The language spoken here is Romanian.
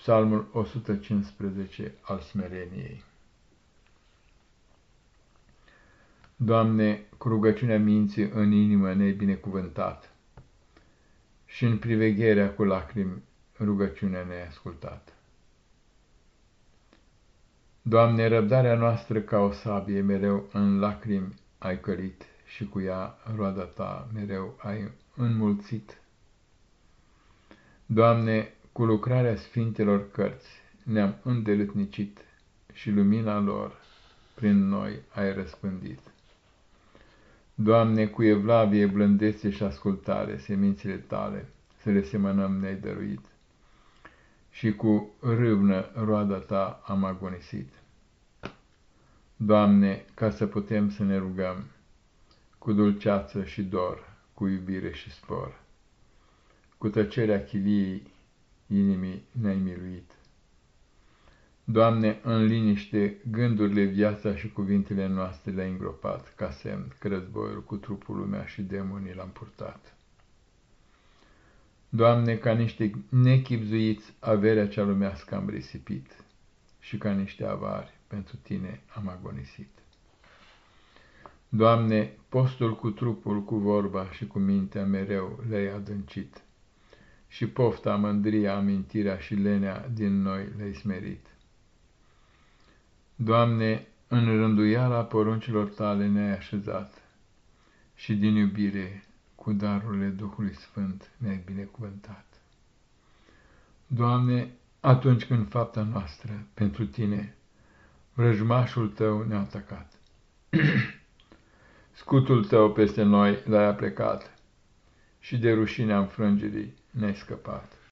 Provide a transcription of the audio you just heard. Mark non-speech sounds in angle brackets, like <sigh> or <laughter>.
Psalmul 115 al smereniei. Doamne, cu rugăciunea minții în inimă ne-ai binecuvântat și în privegherea cu lacrimi rugăciunea ne-ai ascultat. Doamne, răbdarea noastră ca o sabie mereu în lacrimi ai călit și cu ea roada ta mereu ai înmulțit. Doamne, cu lucrarea Sfintelor Cărți ne-am îndelătnicit și lumina lor prin noi ai răspândit. Doamne, cu evlavie, blândețe și ascultare, semințele tale, să le semănăm ne-ai dăruit, și cu râvnă roada ta am agonisit. Doamne, ca să putem să ne rugăm, cu dulceață și dor, cu iubire și spor, cu tăcerea chiliei inimii ne-ai miluit. Doamne, în liniște, gândurile, viața și cuvintele noastre le-ai îngropat, ca semn că războiul cu trupul lumea și demonii l-am purtat. Doamne, ca niște nechipzuiți, averea cea lumească am risipit și ca niște avari pentru Tine am agonisit. Doamne, postul cu trupul, cu vorba și cu mintea mereu le-ai adâncit și pofta, mândria, amintirea și lenea din noi le-ai smerit. Doamne, în rânduiala poruncilor tale ne-ai așezat și din iubire cu darurile Duhului Sfânt ne-ai binecuvântat. Doamne, atunci când fapta noastră pentru Tine, vrăjmașul Tău ne-a atacat. <clears throat> Scutul Tău peste noi l-ai aplecat și de rușinea înfrângerii ne-ai scăpat.